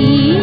you.